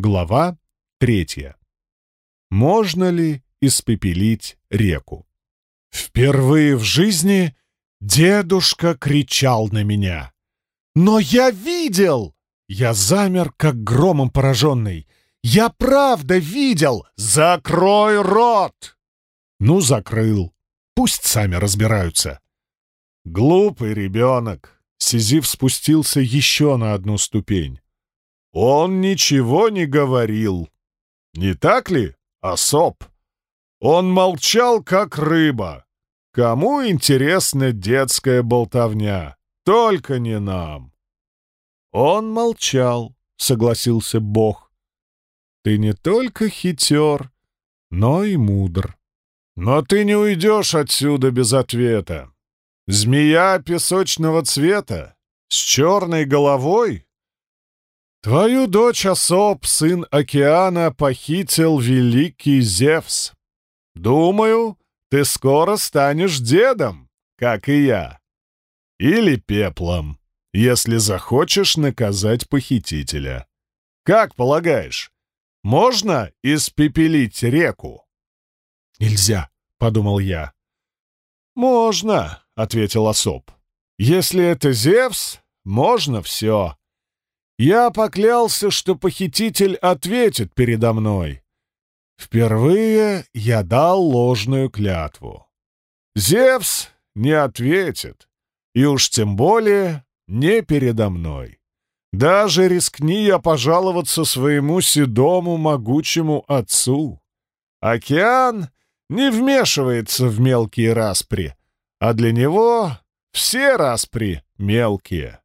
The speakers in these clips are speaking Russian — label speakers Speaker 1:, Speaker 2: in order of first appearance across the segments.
Speaker 1: Глава третья. Можно ли испепелить реку? Впервые в жизни дедушка кричал на меня. «Но я видел!» Я замер, как громом пораженный. «Я правда видел! Закрой рот!» Ну, закрыл. Пусть сами разбираются. Глупый ребенок. Сизиф спустился еще на одну ступень. Он ничего не говорил. Не так ли, особ? Он молчал, как рыба. Кому интересна детская болтовня? Только не нам. Он молчал, согласился Бог. Ты не только хитер, но и мудр. Но ты не уйдешь отсюда без ответа. Змея песочного цвета с черной головой Твою дочь особ, сын океана, похитил великий Зевс. Думаю, ты скоро станешь дедом, как и я. Или пеплом, если захочешь наказать похитителя. Как полагаешь, можно испепелить реку? Нельзя, — подумал я. «Можно», — ответил особ. «Если это Зевс, можно все. Я поклялся, что похититель ответит передо мной. Впервые я дал ложную клятву. Зевс не ответит, и уж тем более не передо мной. Даже рискни я пожаловаться своему седому могучему отцу. Океан не вмешивается в мелкие распри, а для него все распри мелкие.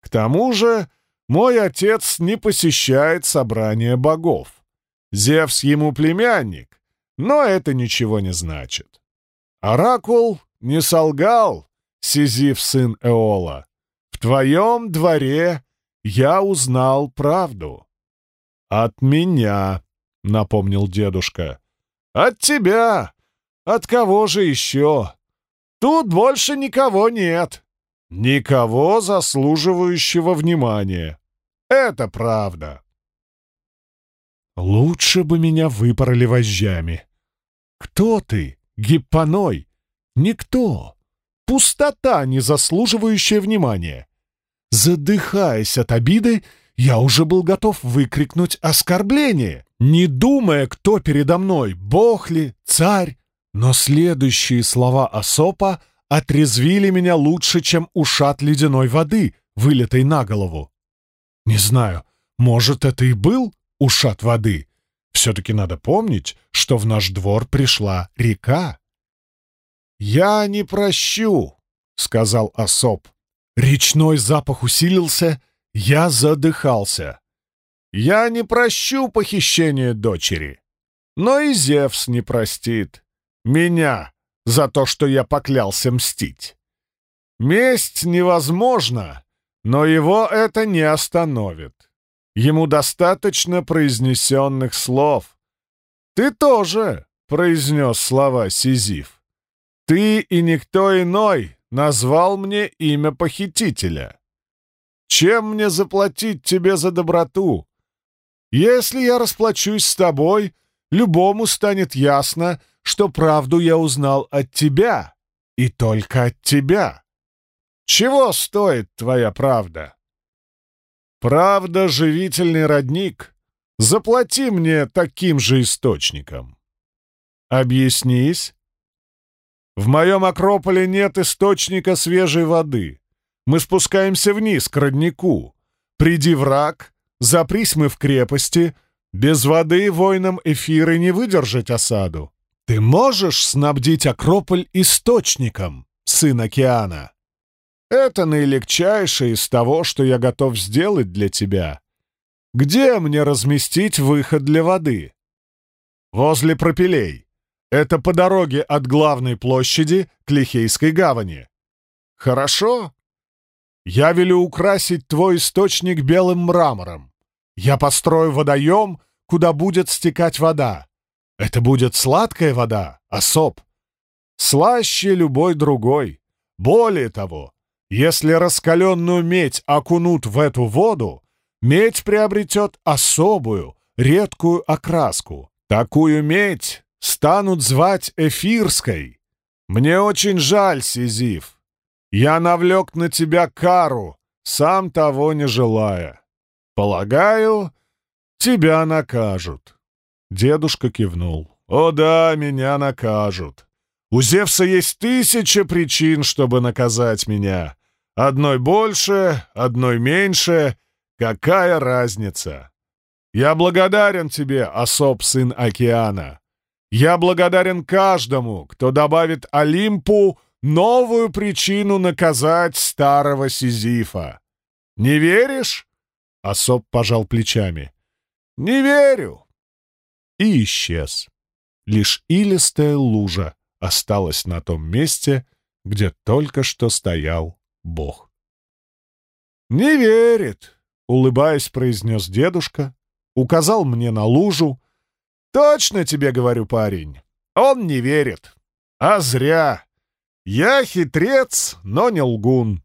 Speaker 1: К тому же мой отец не посещает собрания богов. Зевс ему племянник, но это ничего не значит. Оракул не солгал, Сизиф, сын Эола. В твоем дворе я узнал правду. От меня, — напомнил дедушка. От тебя! От кого же еще? Тут больше никого нет. Никого заслуживающего внимания. Это правда. Лучше бы меня выпороли вожжами. Кто ты, гиппаной? Никто. Пустота, не заслуживающая внимания. Задыхаясь от обиды, я уже был готов выкрикнуть оскорбление, не думая, кто передо мной, бог ли, царь. Но следующие слова Асопа отрезвили меня лучше, чем ушат ледяной воды, вылетой на голову. Не знаю, может, это и был ушат воды. Все-таки надо помнить, что в наш двор пришла река. «Я не прощу», — сказал особ. Речной запах усилился, я задыхался. «Я не прощу похищение дочери, но и Зевс не простит меня за то, что я поклялся мстить. Месть невозможна, но его это не остановит. Ему достаточно произнесенных слов. Ты тоже произнес слова Сизиф. Ты и никто иной назвал мне имя похитителя. Чем мне заплатить тебе за доброту? Если я расплачусь с тобой, любому станет ясно, что правду я узнал от тебя, и только от тебя. Чего стоит твоя правда? Правда, живительный родник, заплати мне таким же источником. Объяснись. В моем Акрополе нет источника свежей воды. Мы спускаемся вниз, к роднику. Приди враг, запрись мы в крепости. Без воды воинам эфиры не выдержать осаду. Ты можешь снабдить Акрополь источником, сын океана? Это наилегчайшее из того, что я готов сделать для тебя. Где мне разместить выход для воды? Возле пропилей. Это по дороге от главной площади к Лихейской гавани. Хорошо? Я велю украсить твой источник белым мрамором. Я построю водоем, куда будет стекать вода. Это будет сладкая вода, особ. Слаще любой другой. Более того, если раскаленную медь окунут в эту воду, медь приобретет особую, редкую окраску. Такую медь станут звать эфирской. Мне очень жаль, Сизиф. Я навлек на тебя кару, сам того не желая. Полагаю, тебя накажут. Дедушка кивнул. «О да, меня накажут. У Зевса есть тысяча причин, чтобы наказать меня. Одной больше, одной меньше. Какая разница? Я благодарен тебе, особ сын океана. Я благодарен каждому, кто добавит Олимпу новую причину наказать старого Сизифа. Не веришь? Особ пожал плечами. Не верю. И исчез. Лишь илистая лужа осталась на том месте, где только что стоял Бог. «Не верит», — улыбаясь, произнес дедушка, указал мне на лужу. «Точно тебе говорю, парень, он не верит. А зря. Я хитрец, но не лгун.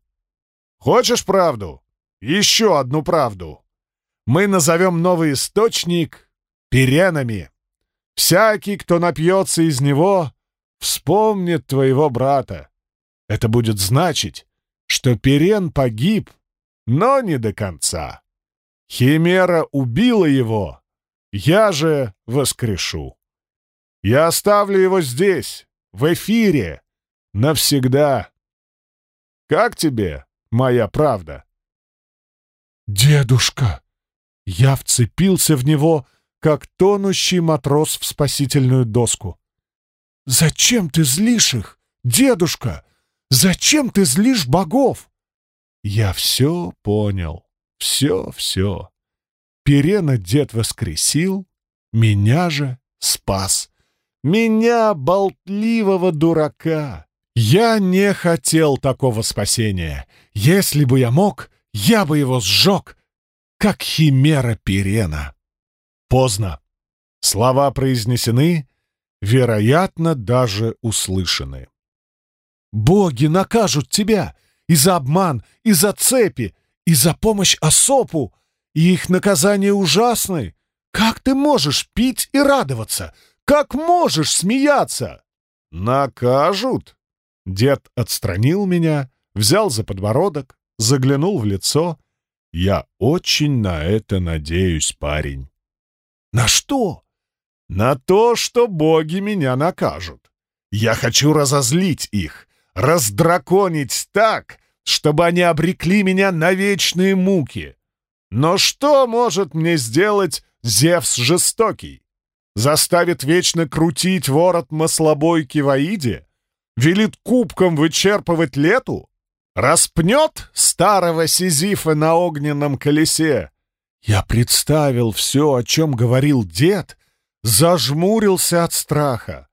Speaker 1: Хочешь правду? Еще одну правду. Мы назовем новый источник Пиренами. Всякий, кто напьется из него, вспомнит твоего брата. Это будет значить, что Перен погиб, но не до конца. Химера убила его, я же воскрешу. Я оставлю его здесь, в эфире, навсегда. Как тебе моя правда? «Дедушка!» Я вцепился в него, как тонущий матрос в спасительную доску. «Зачем ты злишь их, дедушка? Зачем ты злишь богов?» Я все понял, все-все. Перена дед воскресил, меня же спас. Меня, болтливого дурака. Я не хотел такого спасения. Если бы я мог, я бы его сжег, как химера Перена. Поздно. Слова произнесены, вероятно, даже услышаны. «Боги накажут тебя и за обман, и за цепи, и за помощь Осопу, и их наказания ужасны. Как ты можешь пить и радоваться? Как можешь смеяться?» «Накажут?» Дед отстранил меня, взял за подбородок, заглянул в лицо. «Я очень на это надеюсь, парень». «На что?» «На то, что боги меня накажут. Я хочу разозлить их, раздраконить так, чтобы они обрекли меня на вечные муки. Но что может мне сделать Зевс жестокий? Заставит вечно крутить ворот маслобойки в Аиде? Велит кубком вычерпывать лету? Распнет старого Сизифа на огненном колесе? Я представил все, о чем говорил дед, зажмурился от страха.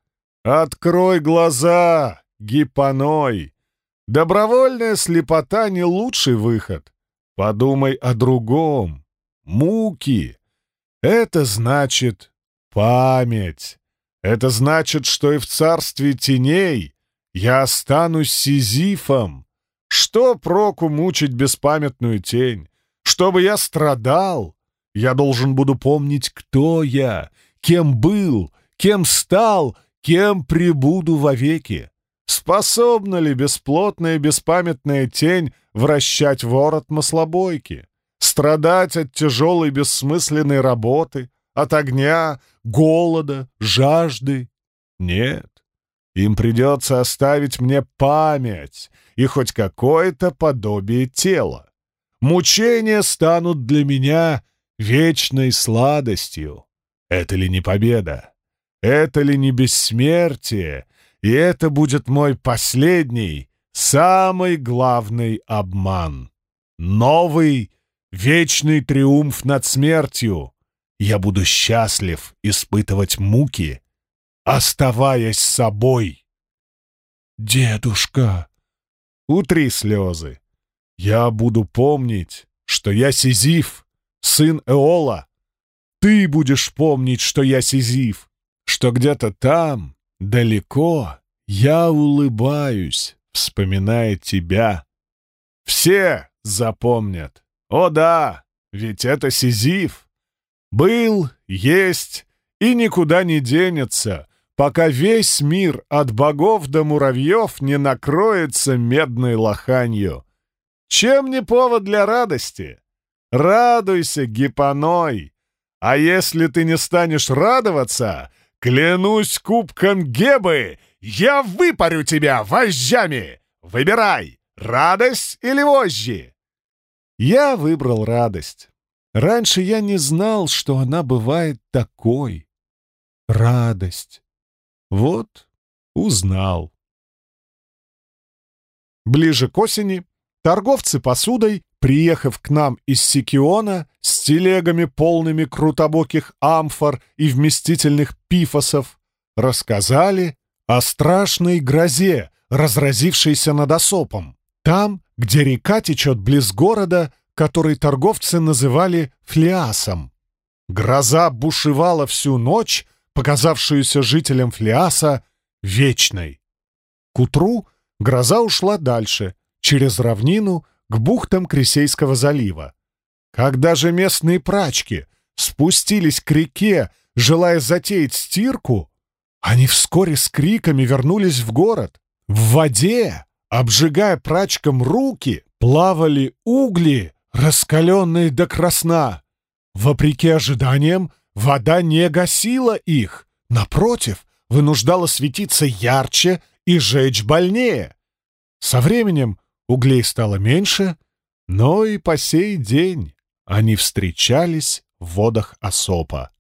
Speaker 1: «Открой глаза, гипоной! Добровольная слепота — не лучший выход. Подумай о другом. Муки. Это значит память. Это значит, что и в царстве теней я останусь Сизифом. Что проку мучить беспамятную тень? Чтобы я страдал, я должен буду помнить, кто я, кем был, кем стал, кем пребуду вовеки. Способна ли бесплотная беспамятная тень вращать ворот маслобойки, страдать от тяжелой бессмысленной работы, от огня, голода, жажды? Нет. Им придется оставить мне память и хоть какое-то подобие тела. Мучения станут для меня вечной сладостью. Это ли не победа? Это ли не бессмертие? И это будет мой последний, самый главный обман. Новый, вечный триумф над смертью. Я буду счастлив испытывать муки, оставаясь собой. Дедушка, утри слезы. Я буду помнить, что я Сизиф, сын Эола. Ты будешь помнить, что я Сизиф, что где-то там, далеко, я улыбаюсь, вспоминая тебя. Все запомнят. О да, ведь это Сизиф. Был есть и никуда не денется, пока весь мир от богов до муравьев не накроется медной лоханью. Чем не повод для радости? Радуйся, гипоной! А если ты не станешь радоваться, клянусь кубком Гебы, я выпарю тебя вожжами! Выбирай, радость или вожжи!» Я выбрал радость. Раньше я не знал, что она бывает такой. Радость. Вот, узнал. Ближе к осени торговцы посудой, приехав к нам из Сикиона с телегами, полными крутобоких амфор и вместительных пифосов, рассказали о страшной грозе, разразившейся над Осопом. Там, где река течет близ города, который торговцы называли Флиасом. Гроза бушевала всю ночь, показавшуюся жителям Флиаса вечной. К утру гроза ушла дальше, через равнину, к бухтам Крисейского залива. Когда же местные прачки спустились к реке, желая затеять стирку, они вскоре с криками вернулись в город. В воде, обжигая прачкам руки, плавали угли, раскаленные до красна. Вопреки ожиданиям, вода не гасила их, напротив, вынуждала светиться ярче и жечь больнее. Со временем углей стало меньше, но и по сей день они встречались в водах Осопа.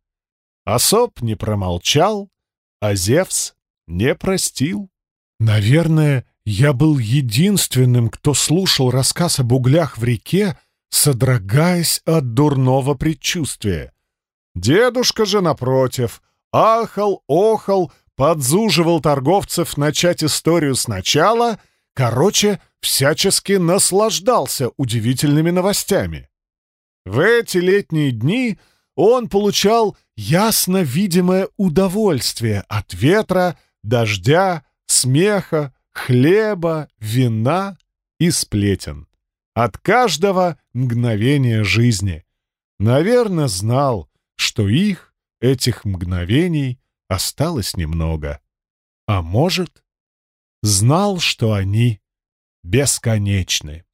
Speaker 1: Осоп не промолчал, а Зевс не простил. Наверное, я был единственным, кто слушал рассказ об углях в реке, содрогаясь от дурного предчувствия. Дедушка же, напротив, ахал, охал, подзуживал торговцев начать историю сначала, короче, всячески наслаждался удивительными новостями. В эти летние дни он получал ясно видимое удовольствие от ветра, дождя, смеха, хлеба, вина и сплетен от каждого мгновения жизни. Наверное, знал, что их, этих мгновений, осталось немного. А может, знал, что они бесконечны.